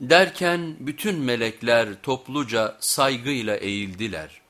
Derken bütün melekler topluca saygıyla eğildiler.